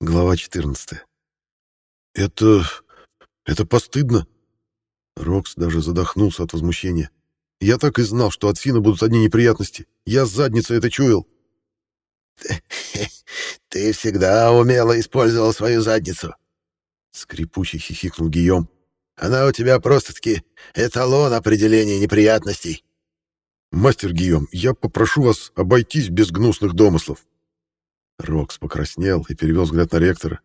Глава 14. «Это... это постыдно!» Рокс даже задохнулся от возмущения. «Я так и знал, что от Фина будут одни неприятности. Я с задницей это чуял». «Ты всегда умело использовал свою задницу!» Скрипучий хихикнул Гийом. «Она у тебя просто-таки эталон определения неприятностей!» «Мастер Гийом, я попрошу вас обойтись без гнусных домыслов!» Рокс покраснел и перевел взгляд на ректора.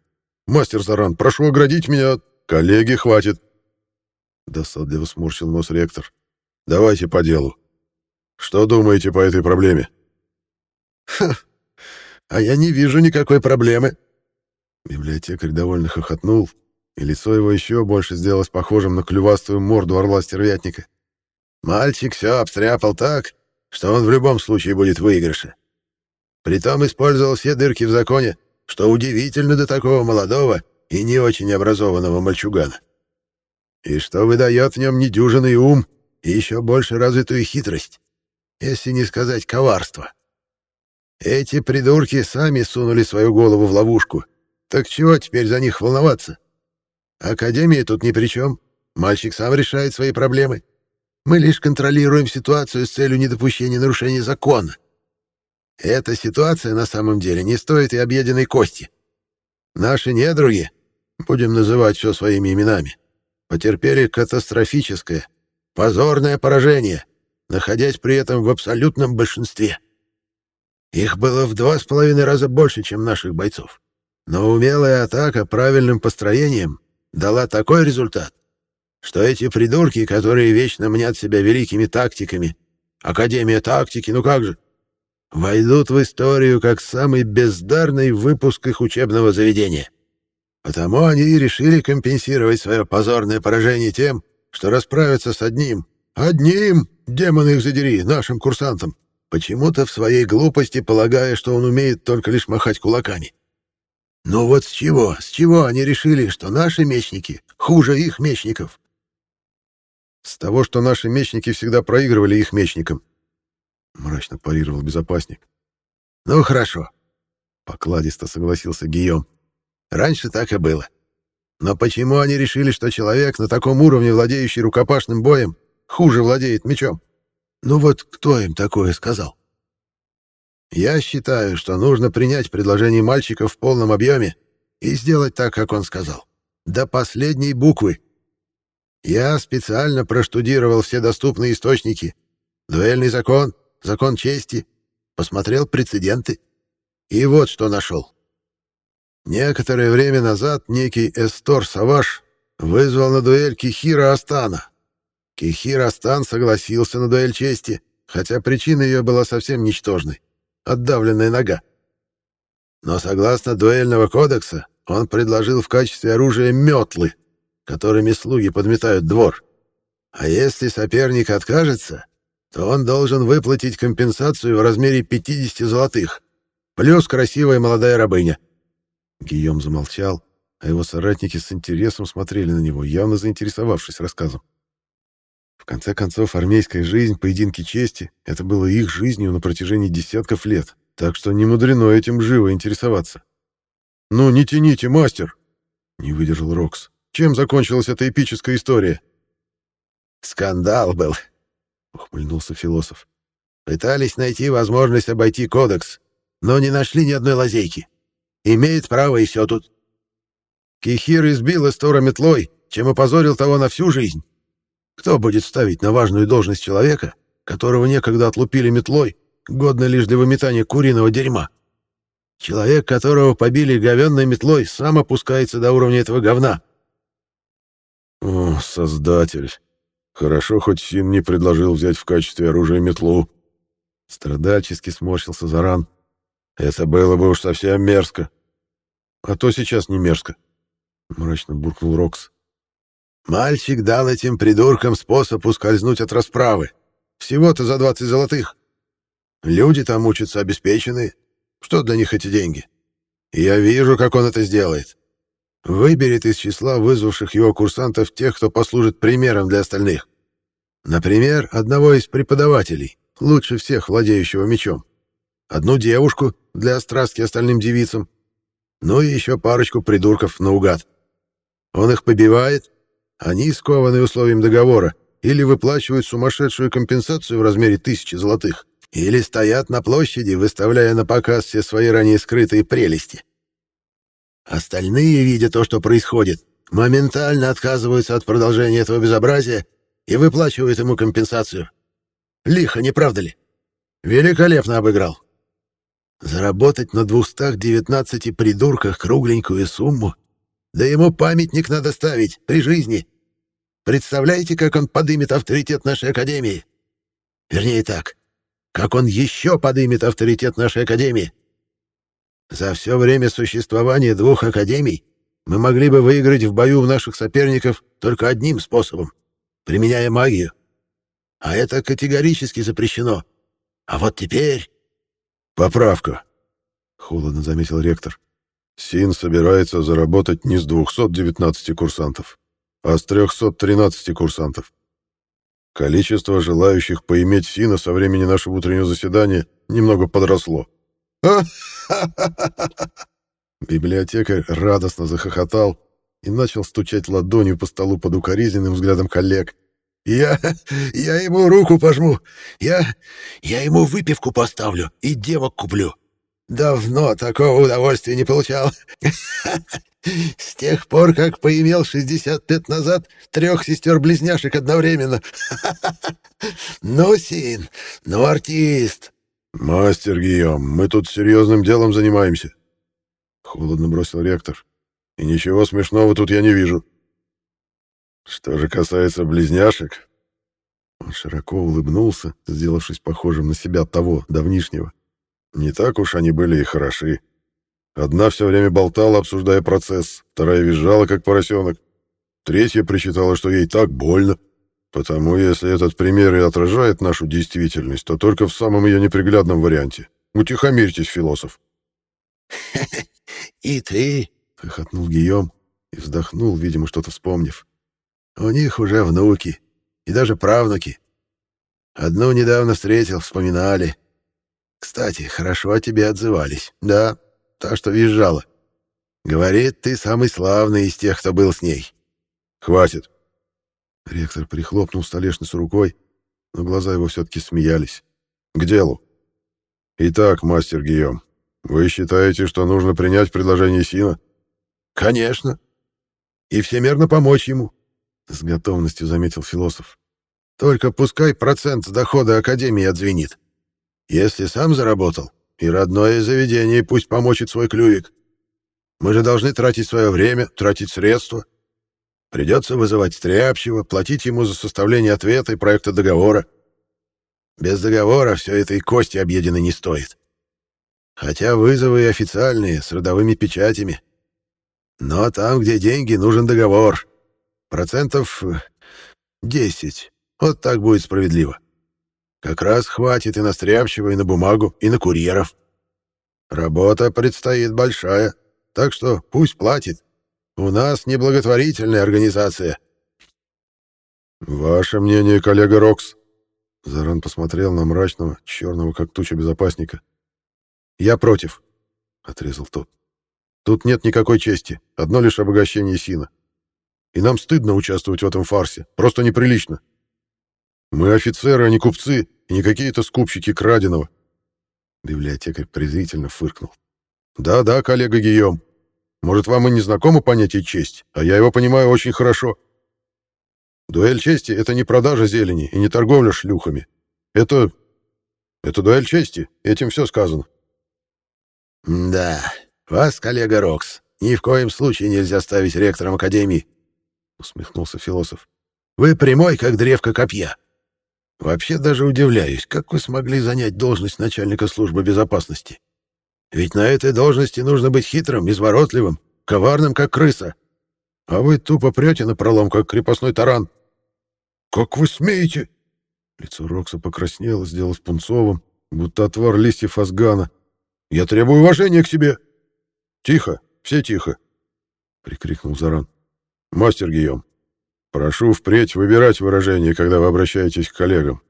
«Мастер Заран, прошу оградить меня. Коллеги, хватит!» Досадливо сморщил нос ректор. «Давайте по делу. Что думаете по этой проблеме?» «Ха! А я не вижу никакой проблемы!» Библиотекарь довольно хохотнул, и лицо его еще больше сделалось похожим на клювастую морду орла-стервятника. «Мальчик все обстряпал так, что он в любом случае будет в выигрыше. Притом использовал все дырки в законе, что удивительно для такого молодого и не очень образованного мальчугана. И что выдает в нем недюжинный ум и еще больше развитую хитрость, если не сказать коварство. Эти придурки сами сунули свою голову в ловушку. Так чего теперь за них волноваться? Академия тут ни при чем. Мальчик сам решает свои проблемы. Мы лишь контролируем ситуацию с целью недопущения нарушения закона. Эта ситуация на самом деле не стоит и объеденной кости. Наши недруги, будем называть все своими именами, потерпели катастрофическое, позорное поражение, находясь при этом в абсолютном большинстве. Их было в два с половиной раза больше, чем наших бойцов. Но умелая атака правильным построением дала такой результат, что эти придурки, которые вечно мнят себя великими тактиками, Академия тактики, ну как же, войдут в историю как самый бездарный выпуск их учебного заведения. Потому они и решили компенсировать свое позорное поражение тем, что расправятся с одним, одним, демон их задери, нашим курсантом, почему-то в своей глупости полагая, что он умеет только лишь махать кулаками. Ну вот с чего, с чего они решили, что наши мечники хуже их мечников? С того, что наши мечники всегда проигрывали их мечникам, — мрачно парировал безопасник. «Ну, хорошо», — покладисто согласился Гийом. «Раньше так и было. Но почему они решили, что человек на таком уровне, владеющий рукопашным боем, хуже владеет мечом? Ну вот кто им такое сказал?» «Я считаю, что нужно принять предложение мальчика в полном объеме и сделать так, как он сказал. До последней буквы. Я специально проштудировал все доступные источники. Дуэльный закон, закон чести, посмотрел прецеденты. И вот что нашел. Некоторое время назад некий Эстор Саваш вызвал на дуэль Кихира Астана. Кихир Астан согласился на дуэль чести, хотя причина ее была совсем ничтожной — отдавленная нога. Но согласно дуэльного кодекса он предложил в качестве оружия метлы, которыми слуги подметают двор. А если соперник откажется, то он должен выплатить компенсацию в размере 50 золотых, плюс красивая молодая рабыня. Гийом замолчал, а его соратники с интересом смотрели на него, явно заинтересовавшись рассказом. В конце концов, армейская жизнь, поединки чести — это было их жизнью на протяжении десятков лет, так что не мудрено этим живо интересоваться. «Ну, не тяните, мастер!» — не выдержал Рокс. «Чем закончилась эта эпическая история?» «Скандал был», — ухмыльнулся философ. «Пытались найти возможность обойти кодекс, но не нашли ни одной лазейки. Имеет право, и все тут. Кихир избил Эстора метлой, чем опозорил того на всю жизнь. Кто будет ставить на важную должность человека, которого некогда отлупили метлой, годно лишь для выметания куриного дерьма? Человек, которого побили говенной метлой, сам опускается до уровня этого говна». «О, Создатель!» Хорошо, хоть Син не предложил взять в качестве оружия метлу. Страдальчески сморщился Заран. Это было бы уж совсем мерзко. А то сейчас не мерзко. Мрачно буркнул Рокс. Мальчик дал этим придуркам способ ускользнуть от расправы. Всего-то за двадцать золотых. Люди там учатся обеспеченные. Что для них эти деньги? И я вижу, как он это сделает. Выберет из числа вызвавших его курсантов тех, кто послужит примером для остальных. Например, одного из преподавателей, лучше всех владеющего мечом. Одну девушку для страстки остальным девицам. Ну и еще парочку придурков наугад. Он их побивает, они скованы условием договора, или выплачивают сумасшедшую компенсацию в размере тысячи золотых, или стоят на площади, выставляя на показ все свои ранее скрытые прелести. Остальные, видя то, что происходит, моментально отказываются от продолжения этого безобразия и выплачивают ему компенсацию. Лихо, не правда ли? Великолепно обыграл. Заработать на 219 придурках кругленькую сумму, да ему памятник надо ставить при жизни. Представляете, как он подымет авторитет нашей Академии? Вернее так, как он еще подымет авторитет нашей Академии? За все время существования двух Академий мы могли бы выиграть в бою у наших соперников только одним способом — применяя магию. А это категорически запрещено. А вот теперь... Поправка, — холодно заметил ректор. Син собирается заработать не с 219 курсантов, а с 313 курсантов. Количество желающих поиметь Сина со времени нашего утреннего заседания немного подросло. Библиотекарь радостно захохотал и начал стучать ладонью по столу под укоризненным взглядом коллег. «Я... я ему руку пожму. Я... я ему выпивку поставлю и девок куплю. Давно такого удовольствия не получал. С тех пор, как поимел 60 лет назад трех сестер-близняшек одновременно. Ну, Син, ну, артист. Мастер Гийом, мы тут серьезным делом занимаемся. Холодно бросил ректор. И ничего смешного тут я не вижу. Что же касается близняшек... Он широко улыбнулся, сделавшись похожим на себя того, давнишнего. Не так уж они были и хороши. Одна все время болтала, обсуждая процесс, вторая визжала, как поросенок. Третья причитала, что ей так больно. Потому если этот пример и отражает нашу действительность, то только в самом ее неприглядном варианте. Утихомирьтесь, философ. «И ты?» — хохотнул Гийом и вздохнул, видимо, что-то вспомнив. «У них уже внуки и даже правнуки. Одну недавно встретил, вспоминали. Кстати, хорошо о тебе отзывались. Да, та, что визжала. Говорит, ты самый славный из тех, кто был с ней. Хватит. Ректор прихлопнул столешницу рукой, но глаза его все-таки смеялись. К делу. Итак, мастер Гийом, вы считаете, что нужно принять предложение Сина? Конечно. И всемерно помочь ему, с готовностью заметил философ. Только пускай процент дохода Академии отзвенит. Если сам заработал, и родное заведение пусть помочит свой клювик. Мы же должны тратить свое время, тратить средства. Придется вызывать стряпчего, платить ему за составление ответа и проекта договора. Без договора все это и кости объедены не стоит. Хотя вызовы и официальные, с родовыми печатями. Но там, где деньги, нужен договор. Процентов 10. Вот так будет справедливо. Как раз хватит и на стряпчего, и на бумагу, и на курьеров. Работа предстоит большая, так что пусть платит. У нас неблаготворительная организация. Ваше мнение, коллега Рокс? Заран посмотрел на мрачного, черного, как туча безопасника. Я против, отрезал тот. Тут нет никакой чести, одно лишь обогащение Сина. И нам стыдно участвовать в этом фарсе, просто неприлично. Мы офицеры, а не купцы, и не какие-то скупщики краденого. Библиотекарь презрительно фыркнул. Да-да, коллега Гийом. Может, вам и не знакомо понятие честь, а я его понимаю очень хорошо. Дуэль чести — это не продажа зелени и не торговля шлюхами. Это... это дуэль чести, этим все сказано. «Да, вас, коллега Рокс, ни в коем случае нельзя ставить ректором Академии», — усмехнулся философ. «Вы прямой, как древко копья. Вообще даже удивляюсь, как вы смогли занять должность начальника службы безопасности. Ведь на этой должности нужно быть хитрым, изворотливым, коварным, как крыса. А вы тупо прете на пролом, как крепостной таран. Как вы смеете? Лицо Рокса покраснело, сделалось пунцовым, будто отвар листьев азгана. Я требую уважения к себе. Тихо, все тихо, прикрикнул Заран. Мастер Гийом, Прошу впредь выбирать выражения, когда вы обращаетесь к коллегам.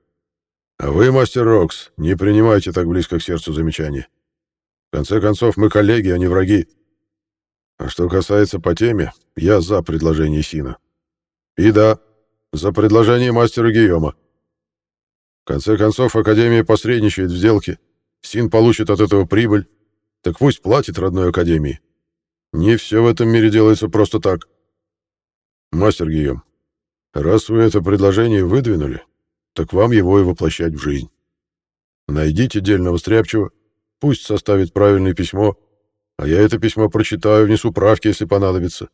А вы, мастер Рокс, не принимайте так близко к сердцу замечания. В конце концов, мы коллеги, а не враги. А что касается по теме, я за предложение Сина. И да, за предложение мастера Гийома. В конце концов, Академия посредничает в сделке. Син получит от этого прибыль. Так пусть платит родной Академии. Не все в этом мире делается просто так. Мастер Гийом, раз вы это предложение выдвинули, так вам его и воплощать в жизнь. Найдите дельного стряпчего, пусть составит правильное письмо, а я это письмо прочитаю, внесу правки, если понадобится.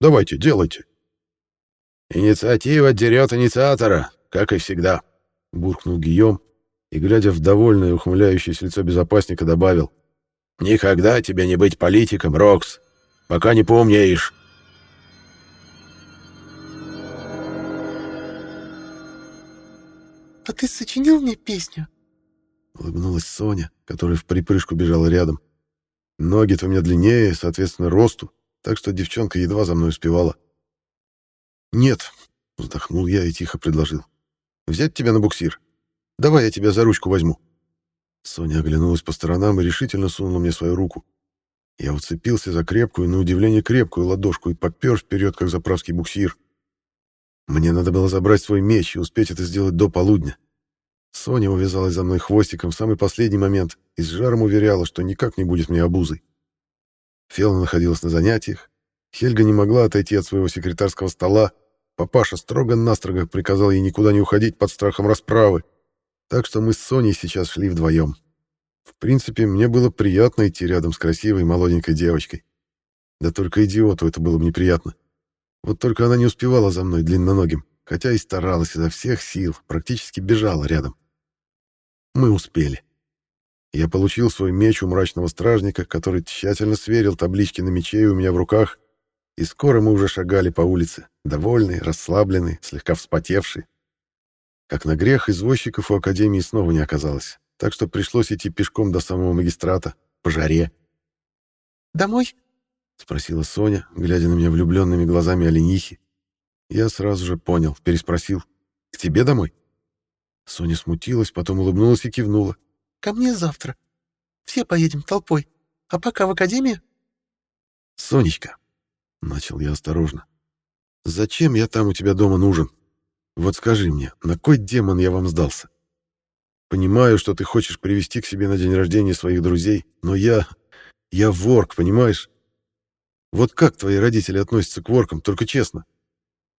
Давайте, делайте. Инициатива дерет инициатора, как и всегда, буркнул Гийом и, глядя в довольное ухмыляющееся лицо безопасника, добавил. «Никогда тебе не быть политиком, Рокс, пока не поумнеешь». «А ты сочинил мне песню?» Улыбнулась Соня, которая в припрыжку бежала рядом. Ноги-то у меня длиннее, соответственно, росту, так что девчонка едва за мной успевала. «Нет», — вздохнул я и тихо предложил. «Взять тебя на буксир? Давай я тебя за ручку возьму». Соня оглянулась по сторонам и решительно сунула мне свою руку. Я уцепился за крепкую, на удивление крепкую ладошку и попер вперед, как заправский буксир. Мне надо было забрать свой меч и успеть это сделать до полудня. Соня увязалась за мной хвостиком в самый последний момент и с жаром уверяла, что никак не будет мне обузой. Фелна находилась на занятиях. Хельга не могла отойти от своего секретарского стола. Папаша строго-настрого приказал ей никуда не уходить под страхом расправы. Так что мы с Соней сейчас шли вдвоем. В принципе, мне было приятно идти рядом с красивой молоденькой девочкой. Да только идиоту это было бы неприятно. Вот только она не успевала за мной длинноногим, хотя и старалась изо всех сил, практически бежала рядом. Мы успели. Я получил свой меч у мрачного стражника, который тщательно сверил таблички на мече у меня в руках, и скоро мы уже шагали по улице, довольные, расслабленные, слегка вспотевшие. Как на грех, извозчиков у Академии снова не оказалось, так что пришлось идти пешком до самого магистрата, по жаре. «Домой?» — спросила Соня, глядя на меня влюбленными глазами оленихи. Я сразу же понял, переспросил. «К тебе домой?» Соня смутилась, потом улыбнулась и кивнула. «Ко мне завтра. Все поедем толпой. А пока в академию?» «Сонечка», — начал я осторожно, — «зачем я там у тебя дома нужен? Вот скажи мне, на кой демон я вам сдался? Понимаю, что ты хочешь привести к себе на день рождения своих друзей, но я... я ворк, понимаешь? Вот как твои родители относятся к воркам, только честно?»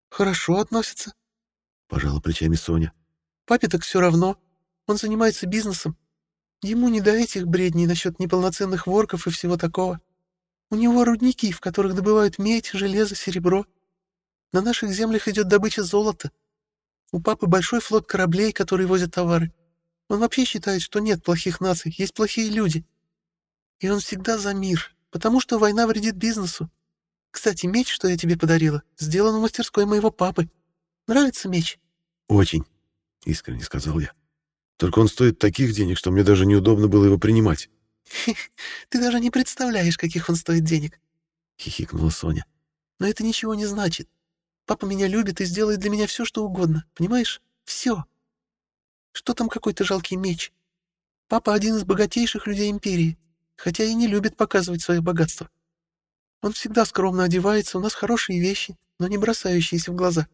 «Хорошо относятся», — пожала плечами Соня. Папе так все равно. Он занимается бизнесом. Ему не до этих бредней насчет неполноценных ворков и всего такого. У него рудники, в которых добывают медь, железо, серебро. На наших землях идет добыча золота. У папы большой флот кораблей, которые возят товары. Он вообще считает, что нет плохих наций, есть плохие люди. И он всегда за мир, потому что война вредит бизнесу. Кстати, меч, что я тебе подарила, сделан в мастерской моего папы. Нравится меч? Очень. — искренне сказал я. «Только он стоит таких денег, что мне даже неудобно было его принимать». «Ты даже не представляешь, каких он стоит денег», — хихикнула Соня. «Но это ничего не значит. Папа меня любит и сделает для меня все, что угодно. Понимаешь? Все. Что там какой-то жалкий меч? Папа один из богатейших людей империи, хотя и не любит показывать свое богатство. Он всегда скромно одевается, у нас хорошие вещи, но не бросающиеся в глаза.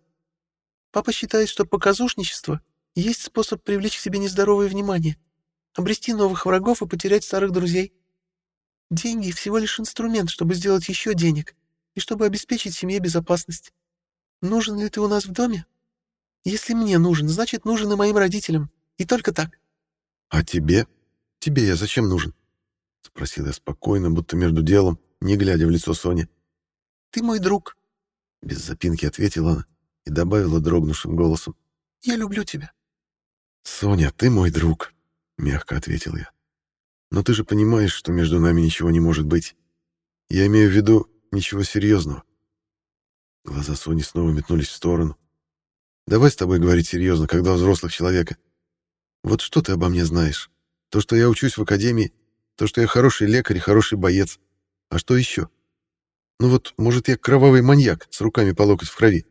Папа считает, что показушничество есть способ привлечь к себе нездоровое внимание, обрести новых врагов и потерять старых друзей. Деньги — всего лишь инструмент, чтобы сделать еще денег и чтобы обеспечить семье безопасность. Нужен ли ты у нас в доме? Если мне нужен, значит, нужен и моим родителям. И только так. — А тебе? Тебе я зачем нужен? — спросил я спокойно, будто между делом, не глядя в лицо Сони. — Ты мой друг. Без запинки ответила она и добавила дрогнувшим голосом. — Я люблю тебя. «Соня, ты мой друг», — мягко ответил я. «Но ты же понимаешь, что между нами ничего не может быть. Я имею в виду ничего серьезного». Глаза Сони снова метнулись в сторону. «Давай с тобой говорить серьезно, когда взрослых человека. Вот что ты обо мне знаешь? То, что я учусь в академии, то, что я хороший лекарь и хороший боец. А что еще? Ну вот, может, я кровавый маньяк с руками по локоть в крови.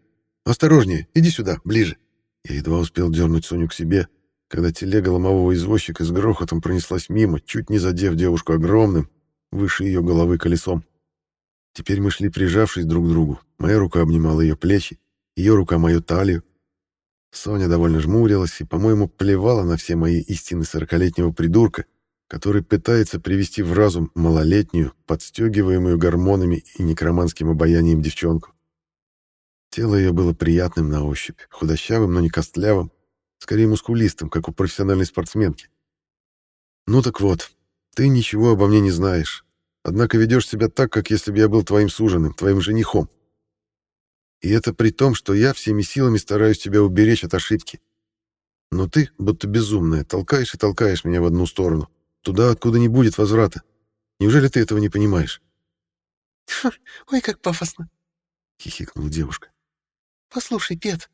Осторожнее, иди сюда, ближе». Я едва успел дернуть Соню к себе, когда телега ломового извозчика с грохотом пронеслась мимо, чуть не задев девушку огромным, выше ее головы колесом. Теперь мы шли прижавшись друг к другу. Моя рука обнимала ее плечи, ее рука мою талию. Соня довольно жмурилась и, по-моему, плевала на все мои истины сорокалетнего придурка, который пытается привести в разум малолетнюю, подстегиваемую гормонами и некроманским обаянием девчонку. Тело ее было приятным на ощупь, худощавым, но не костлявым, скорее мускулистым, как у профессиональной спортсменки. «Ну так вот, ты ничего обо мне не знаешь, однако ведешь себя так, как если бы я был твоим суженым, твоим женихом. И это при том, что я всеми силами стараюсь тебя уберечь от ошибки. Но ты, будто безумная, толкаешь и толкаешь меня в одну сторону, туда, откуда не будет возврата. Неужели ты этого не понимаешь?» «Ой, как пафосно!» — хихикнула девушка. «Послушай, Пет,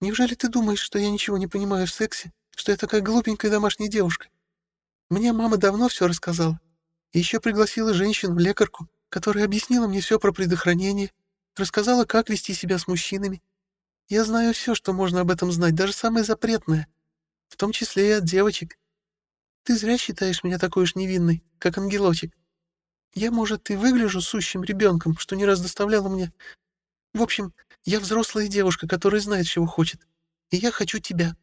неужели ты думаешь, что я ничего не понимаю в сексе, что я такая глупенькая домашняя девушка? Мне мама давно все рассказала. И еще пригласила женщину, лекарку, которая объяснила мне все про предохранение, рассказала, как вести себя с мужчинами. Я знаю все, что можно об этом знать, даже самое запретное, в том числе и от девочек. Ты зря считаешь меня такой уж невинной, как ангелочек. Я, может, и выгляжу сущим ребенком, что не раз доставляла мне в общем, я взрослая девушка, которая знает, чего хочет. И я хочу тебя.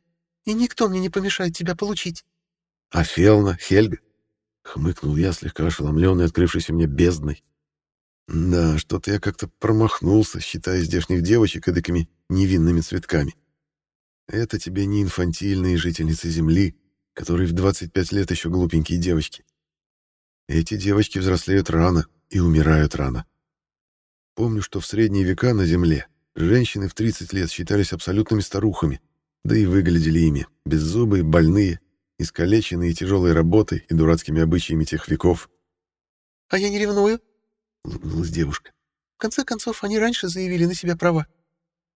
И никто мне не помешает тебя получить. — А Фелна, Хельга? — хмыкнул я, слегка ошеломленный, открывшейся мне бездной. Да, что-то я как-то промахнулся, считая здешних девочек эдакими невинными цветками. Это тебе не инфантильные жительницы Земли, которые в 25 лет еще глупенькие девочки. Эти девочки взрослеют рано и умирают рано. Помню, что в средние века на Земле женщины в 30 лет считались абсолютными старухами, да и выглядели ими, беззубые, больные, искалеченные тяжелой работой и дурацкими обычаями тех веков. «А я не ревную», — улыбнулась девушка. «В конце концов, они раньше заявили на себя права.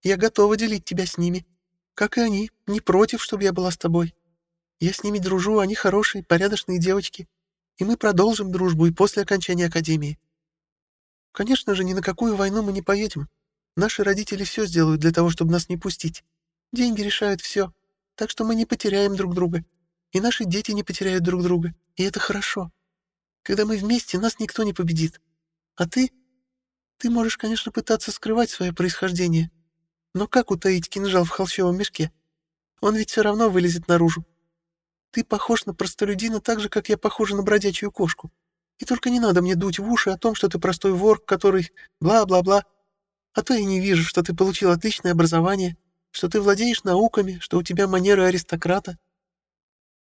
Я готова делить тебя с ними. Как и они, не против, чтобы я была с тобой. Я с ними дружу, они хорошие, порядочные девочки. И мы продолжим дружбу и после окончания Академии. Конечно же, ни на какую войну мы не поедем. Наши родители все сделают для того, чтобы нас не пустить. Деньги решают все, так что мы не потеряем друг друга. И наши дети не потеряют друг друга, и это хорошо. Когда мы вместе, нас никто не победит. А ты? Ты можешь, конечно, пытаться скрывать свое происхождение. Но как утаить кинжал в холщовом мешке? Он ведь все равно вылезет наружу. Ты похож на простолюдина так же, как я похожа на бродячую кошку. И только не надо мне дуть в уши о том, что ты простой вор, который бла-бла-бла. А то я не вижу, что ты получил отличное образование, что ты владеешь науками, что у тебя манеры аристократа.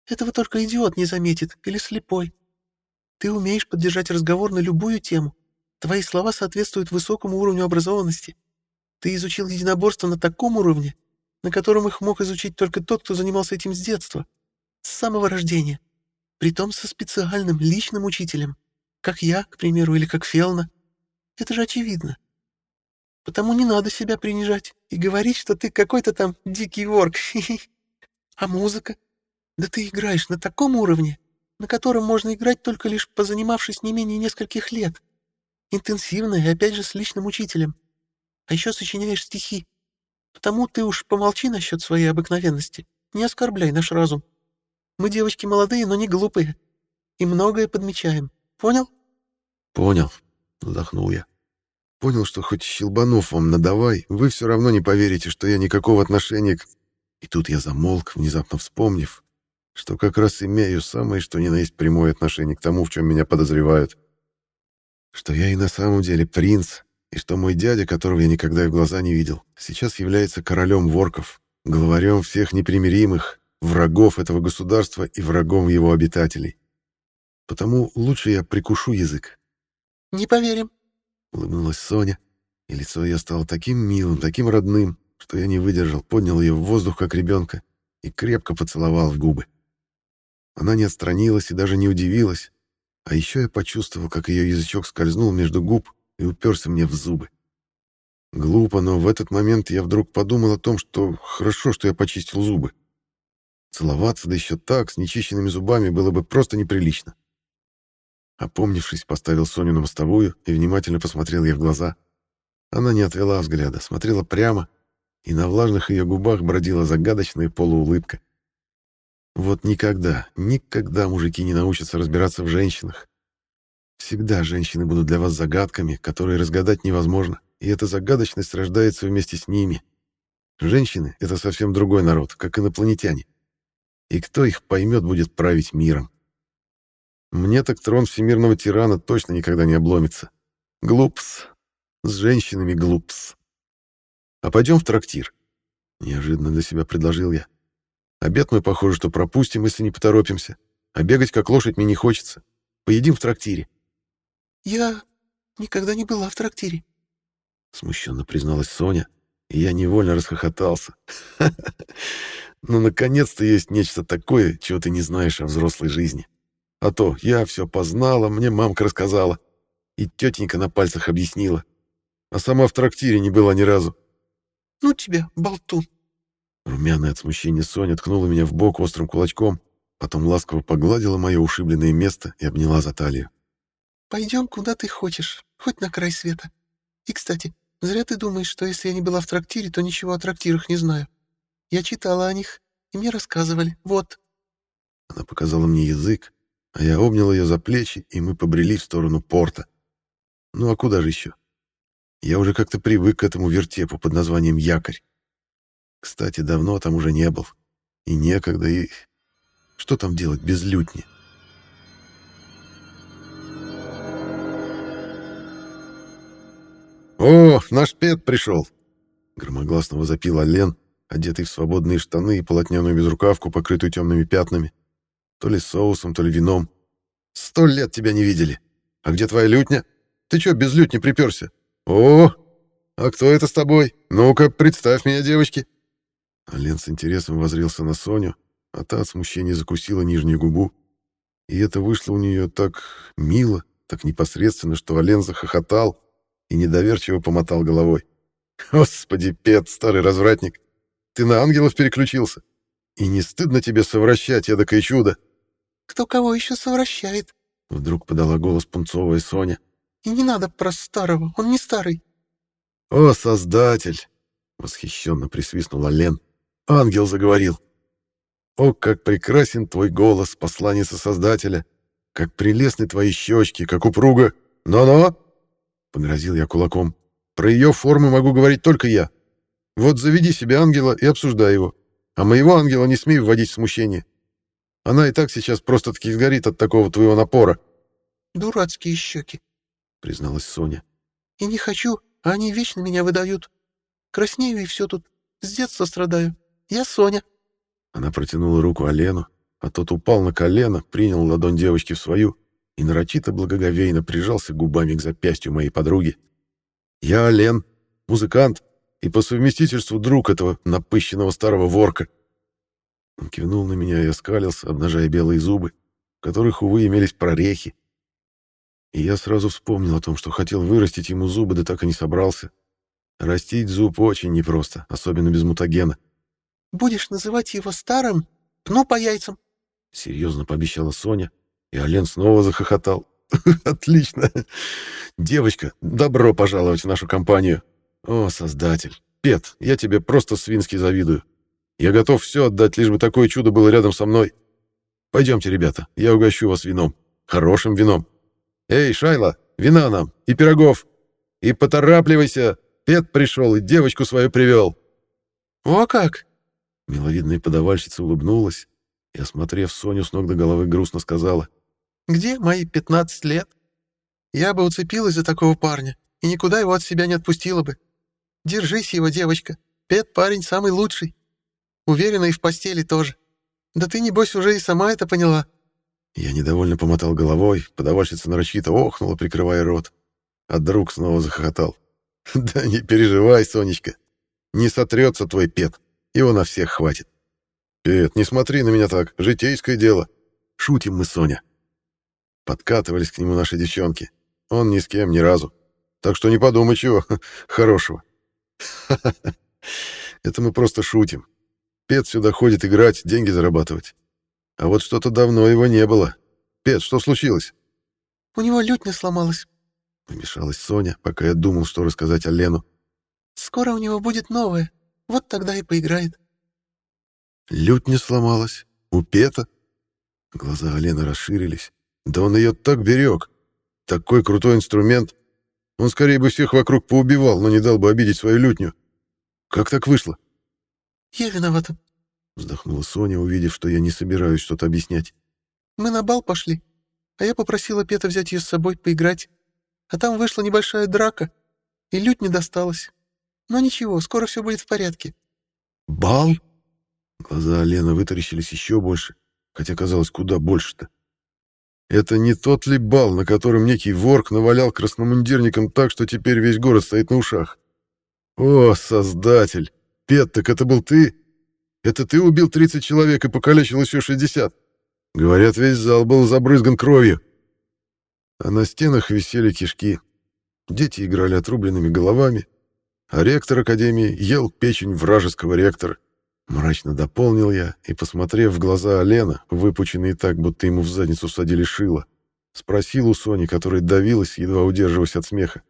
Этого только идиот не заметит или слепой. Ты умеешь поддержать разговор на любую тему. Твои слова соответствуют высокому уровню образованности. Ты изучил единоборство на таком уровне, на котором их мог изучить только тот, кто занимался этим с детства, с самого рождения, притом со специальным личным учителем. Как я, к примеру, или как Фелна. Это же очевидно. Потому не надо себя принижать и говорить, что ты какой-то там дикий ворк. А музыка? Да ты играешь на таком уровне, на котором можно играть только лишь позанимавшись не менее нескольких лет. Интенсивно и опять же с личным учителем. А еще сочиняешь стихи. Потому ты уж помолчи насчет своей обыкновенности. Не оскорбляй наш разум. Мы девочки молодые, но не глупые. И многое подмечаем. Понял? Понял, вздохнул я. Понял, что хоть щелбанов вам надавай, вы все равно не поверите, что я никакого отношения к... И тут я замолк, внезапно вспомнив, что как раз имею самое что ни на есть прямое отношение к тому, в чем меня подозревают. Что я и на самом деле принц, и что мой дядя, которого я никогда и в глаза не видел, сейчас является королем ворков, главарем всех непримиримых, врагов этого государства и врагом его обитателей. Потому лучше я прикушу язык. «Не поверим», — улыбнулась Соня, и лицо ее стало таким милым, таким родным, что я не выдержал, поднял ее в воздух, как ребенка, и крепко поцеловал в губы. Она не отстранилась и даже не удивилась, а еще я почувствовал, как ее язычок скользнул между губ и уперся мне в зубы. Глупо, но в этот момент я вдруг подумал о том, что хорошо, что я почистил зубы. Целоваться, да еще так, с нечищенными зубами, было бы просто неприлично. Опомнившись, поставил Соню на мостовую и внимательно посмотрел ей в глаза. Она не отвела взгляда, смотрела прямо, и на влажных ее губах бродила загадочная полуулыбка. Вот никогда, никогда мужики не научатся разбираться в женщинах. Всегда женщины будут для вас загадками, которые разгадать невозможно, и эта загадочность рождается вместе с ними. Женщины — это совсем другой народ, как инопланетяне. И кто их поймет, будет править миром. Мне так трон всемирного тирана точно никогда не обломится. Глупс. С женщинами глупс. А пойдем в трактир. Неожиданно для себя предложил я. Обед мы, похоже, что пропустим, если не поторопимся. А бегать как лошадь мне не хочется. Поедим в трактире. «Я никогда не была в трактире», — смущенно призналась Соня, и я невольно расхохотался. «Ну, наконец-то есть нечто такое, чего ты не знаешь о взрослой жизни. А то я все познала, мне мамка рассказала, и тетенька на пальцах объяснила. А сама в трактире не была ни разу». «Ну тебя, болтун!» Румяная от смущения Соня ткнула меня в бок острым кулачком, потом ласково погладила мое ушибленное место и обняла за талию. Пойдем, куда ты хочешь, хоть на край света. И, кстати, зря ты думаешь, что если я не была в трактире, то ничего о трактирах не знаю. Я читала о них, и мне рассказывали. Вот». Она показала мне язык, а я обнял ее за плечи, и мы побрели в сторону порта. Ну а куда же еще? Я уже как-то привык к этому вертепу под названием «Якорь». Кстати, давно там уже не был. И некогда, и... Что там делать без лютни? «О, наш Пет пришел!» Громогласно возопил Ален, одетый в свободные штаны и полотняную безрукавку, покрытую темными пятнами. То ли соусом, то ли вином. «Сто лет тебя не видели! А где твоя лютня? Ты чё без лютни приперся? О, а кто это с тобой? Ну-ка, представь меня девочки!» Ален с интересом возрился на Соню, а та от смущения закусила нижнюю губу. И это вышло у нее так мило, так непосредственно, что Ален захохотал, и недоверчиво помотал головой. «Господи, Пет, старый развратник, ты на ангелов переключился? И не стыдно тебе совращать эдакое чудо?» «Кто кого еще совращает?» Вдруг подала голос пунцовая Соня. «И не надо про старого, он не старый». «О, Создатель!» — восхищенно присвистнула Лен. «Ангел заговорил. О, как прекрасен твой голос, посланница Создателя! Как прелестны твои щечки, как упруга! Но-но!» Погрозил я кулаком. Про ее формы могу говорить только я. Вот заведи себе ангела и обсуждай его. А моего ангела не смей вводить в смущение. Она и так сейчас просто-таки сгорит от такого твоего напора. Дурацкие щеки, призналась Соня. И не хочу, а они вечно меня выдают. Краснею и все тут. С детства страдаю. Я Соня. Она протянула руку Алену, а тот упал на колено, принял ладонь девочки в свою и нарочито благоговейно прижался губами к запястью моей подруги. «Я Лен, музыкант и по совместительству друг этого напыщенного старого ворка». Он кивнул на меня и оскалился, обнажая белые зубы, в которых, увы, имелись прорехи. И я сразу вспомнил о том, что хотел вырастить ему зубы, да так и не собрался. Растить зуб очень непросто, особенно без мутагена. «Будешь называть его старым? Пну по яйцам!» — серьезно пообещала Соня, и Олен снова захохотал. «Отлично! Девочка, добро пожаловать в нашу компанию! О, Создатель! Пет, я тебе просто свински завидую. Я готов все отдать, лишь бы такое чудо было рядом со мной. Пойдемте, ребята, я угощу вас вином. Хорошим вином. Эй, Шайла, вина нам и пирогов. И поторапливайся, Пет пришел и девочку свою привел». «О как!» Миловидная подавальщица улыбнулась и, осмотрев Соню с ног до головы, грустно сказала — где мои 15 лет? Я бы уцепилась за такого парня и никуда его от себя не отпустила бы. Держись его, девочка. Пет парень самый лучший. Уверена, и в постели тоже. Да ты, небось, уже и сама это поняла. Я недовольно помотал головой, подавальщица нарочито охнула, прикрывая рот. А друг снова захохотал. «Да не переживай, Сонечка. Не сотрется твой Пет. Его на всех хватит». «Пет, не смотри на меня так. Житейское дело. Шутим мы, Соня». Подкатывались к нему наши девчонки. Он ни с кем ни разу. Так что не подумай чего хорошего. Это мы просто шутим. Пет сюда ходит играть, деньги зарабатывать. А вот что-то давно его не было. Пет, что случилось? У него лютня сломалась. Помешалась Соня, пока я думал, что рассказать Олену. Скоро у него будет новое. Вот тогда и поиграет. Лютня сломалась? У Пета? Глаза Алены расширились. Да он ее так берег. Такой крутой инструмент. Он скорее бы всех вокруг поубивал, но не дал бы обидеть свою лютню. Как так вышло? Я виновата, вздохнула Соня, увидев, что я не собираюсь что-то объяснять. Мы на бал пошли, а я попросила Пета взять ее с собой поиграть. А там вышла небольшая драка, и лють не досталась. Но ничего, скоро все будет в порядке. Бал? Глаза Лены вытаращились еще больше, хотя казалось, куда больше-то. Это не тот ли бал, на котором некий ворк навалял красномундирникам так, что теперь весь город стоит на ушах? О, создатель! Пет, так это был ты? Это ты убил 30 человек и покалечил еще 60? Говорят, весь зал был забрызган кровью. А на стенах висели кишки. Дети играли отрубленными головами, а ректор Академии ел печень вражеского ректора. Мрачно дополнил я и, посмотрев в глаза Алена, выпученные так, будто ему в задницу садили шило, спросил у Сони, которая давилась, едва удерживаясь от смеха.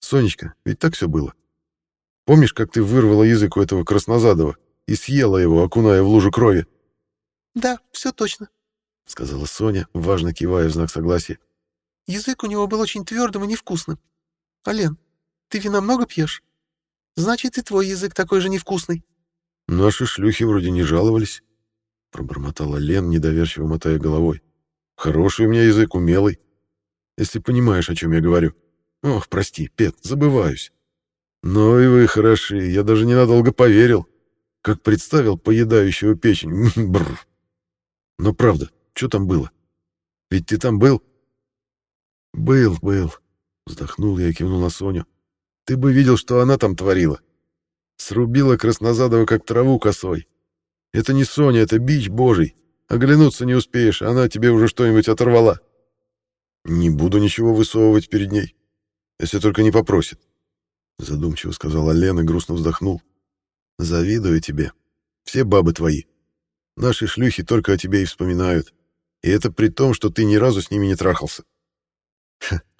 «Сонечка, ведь так все было. Помнишь, как ты вырвала язык у этого краснозадого и съела его, окуная в лужу крови?» «Да, все точно», — сказала Соня, важно кивая в знак согласия. «Язык у него был очень твердым и невкусным. Ален, ты вина много пьешь? Значит, и твой язык такой же невкусный». «Наши шлюхи вроде не жаловались», — пробормотала Лен, недоверчиво мотая головой. «Хороший у меня язык, умелый. Если понимаешь, о чем я говорю. Ох, прости, Пет, забываюсь. Ну и вы хороши, я даже ненадолго поверил, как представил поедающего печень. Бррр. Но правда, что там было? Ведь ты там был?» «Был, был», — вздохнул я и кивнул на Соню. «Ты бы видел, что она там творила. Срубила Краснозадова, как траву косой. Это не Соня, это бич божий. Оглянуться не успеешь, она тебе уже что-нибудь оторвала. Не буду ничего высовывать перед ней, если только не попросит. Задумчиво сказала Лена и грустно вздохнул. Завидую тебе. Все бабы твои. Наши шлюхи только о тебе и вспоминают. И это при том, что ты ни разу с ними не трахался.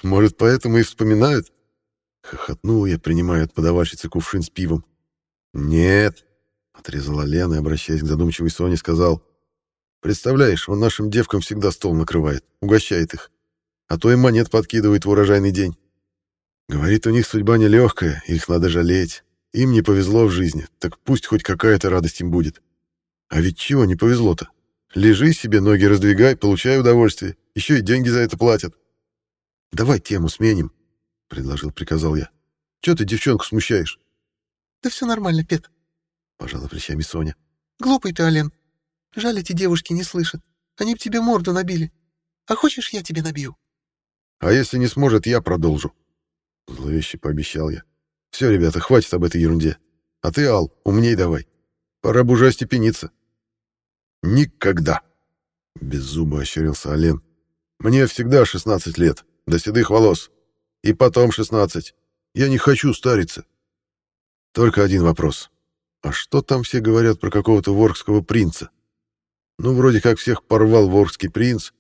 может, поэтому и вспоминают? Хохотнул я, принимая от подавальщицы кувшин с пивом. «Нет», — отрезала Лена обращаясь к задумчивой Соне, сказал. «Представляешь, он нашим девкам всегда стол накрывает, угощает их, а то и монет подкидывает в урожайный день. Говорит, у них судьба нелегкая, их надо жалеть. Им не повезло в жизни, так пусть хоть какая-то радость им будет. А ведь чего не повезло-то? Лежи себе, ноги раздвигай, получай удовольствие, еще и деньги за это платят. Давай тему сменим, — предложил, приказал я. Че ты девчонку смущаешь? «Да все нормально, Пет», — пожала плечами Соня. «Глупый ты, Ален. Жаль, эти девушки не слышат. Они б тебе морду набили. А хочешь, я тебе набью?» «А если не сможет, я продолжу», — зловеще пообещал я. «Все, ребята, хватит об этой ерунде. А ты, Ал, умней давай. Пора бы уже остепениться». «Никогда!» — беззубо ощерился Ален. «Мне всегда 16 лет, до седых волос. И потом 16. Я не хочу стариться. Только один вопрос. А что там все говорят про какого-то воркского принца? Ну, вроде как всех порвал воркский принц,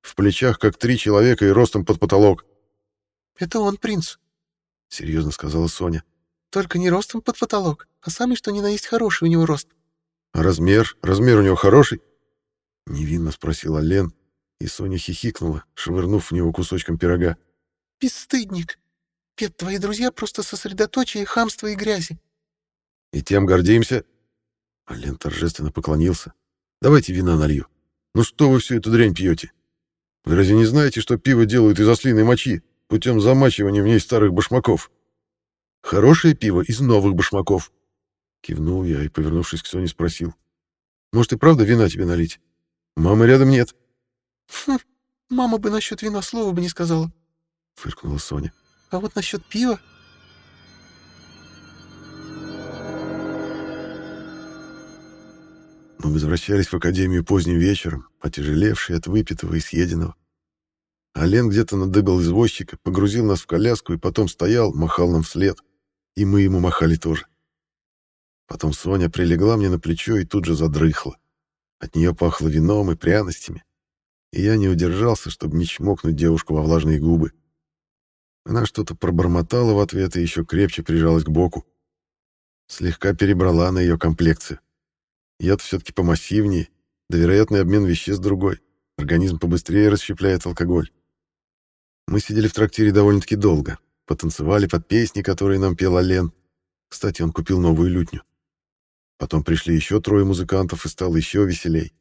в плечах как три человека и ростом под потолок. «Это он принц», — серьезно сказала Соня. «Только не ростом под потолок, а самый что ни на есть хороший у него рост». «А размер? Размер у него хороший?» — невинно спросила Лен, и Соня хихикнула, швырнув в него кусочком пирога. «Бесстыдник!» Пет, твои друзья просто сосредоточие хамства и грязи. И тем гордимся. Ален торжественно поклонился. Давайте вина налью. Ну что вы всю эту дрянь пьете? Вы разве не знаете, что пиво делают из ослиной мочи путем замачивания в ней старых башмаков? Хорошее пиво из новых башмаков. Кивнул я и, повернувшись к Соне, спросил. Может, и правда вина тебе налить? Мамы рядом нет. Хм, мама бы насчет вина слова бы не сказала. Фыркнула Соня. А вот насчет пива... Мы возвращались в академию поздним вечером, отяжелевшие от выпитого и съеденного. Ален где-то надыбал извозчика, погрузил нас в коляску и потом стоял, махал нам вслед. И мы ему махали тоже. Потом Соня прилегла мне на плечо и тут же задрыхла. От нее пахло вином и пряностями. И я не удержался, чтобы не чмокнуть девушку во влажные губы. Она что-то пробормотала в ответ и еще крепче прижалась к боку. Слегка перебрала на ее комплекцию. Я-то все-таки помассивнее, да вероятный обмен веществ другой. Организм побыстрее расщепляет алкоголь. Мы сидели в трактире довольно-таки долго. Потанцевали под песни, которые нам пел Лен. Кстати, он купил новую лютню. Потом пришли еще трое музыкантов, и стало еще веселей.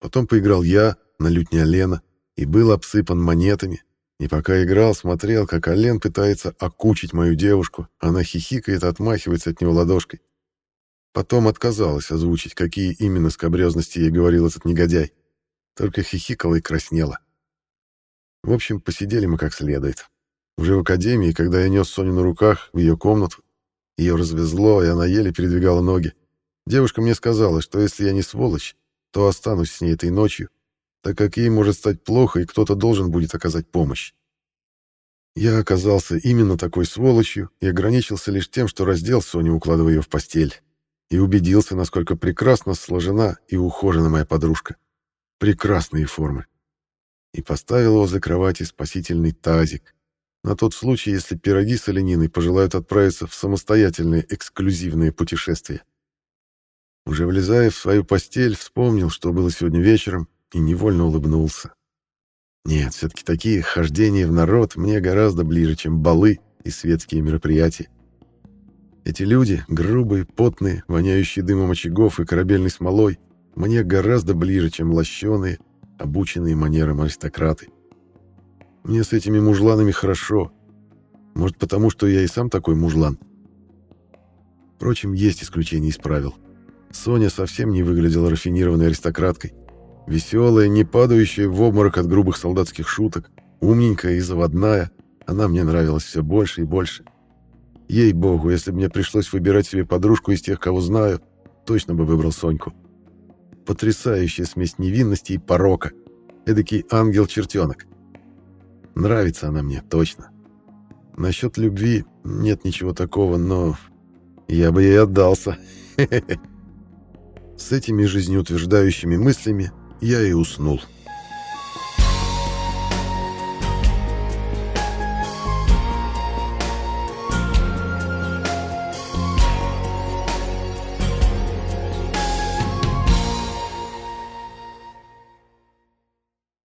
Потом поиграл я на лютне Алена и был обсыпан монетами. И пока играл, смотрел, как Ален пытается окучить мою девушку. Она хихикает, отмахивается от него ладошкой. Потом отказалась озвучить, какие именно скобрезности ей говорил этот негодяй. Только хихикала и краснела. В общем, посидели мы как следует. Уже в академии, когда я нес Соню на руках в ее комнату, ее развезло, и она еле передвигала ноги. Девушка мне сказала, что если я не сволочь, то останусь с ней этой ночью, так как ей может стать плохо, и кто-то должен будет оказать помощь. Я оказался именно такой сволочью и ограничился лишь тем, что раздел Соню, укладывая ее в постель, и убедился, насколько прекрасно сложена и ухожена моя подружка. Прекрасные формы. И поставил возле кровати спасительный тазик, на тот случай, если пироги с олениной пожелают отправиться в самостоятельное эксклюзивное путешествие. Уже влезая в свою постель, вспомнил, что было сегодня вечером, и невольно улыбнулся. Нет, все-таки такие хождения в народ мне гораздо ближе, чем балы и светские мероприятия. Эти люди, грубые, потные, воняющие дымом очагов и корабельной смолой, мне гораздо ближе, чем лощеные, обученные манерам аристократы. Мне с этими мужланами хорошо. Может, потому что я и сам такой мужлан. Впрочем, есть исключения из правил. Соня совсем не выглядела рафинированной аристократкой. Веселая, не падающая в обморок от грубых солдатских шуток, умненькая и заводная, она мне нравилась все больше и больше. Ей-богу, если бы мне пришлось выбирать себе подружку из тех, кого знаю, точно бы выбрал Соньку. Потрясающая смесь невинности и порока. Эдакий ангел-чертенок. Нравится она мне, точно. Насчет любви нет ничего такого, но я бы ей отдался. С этими жизнеутверждающими мыслями я и уснул.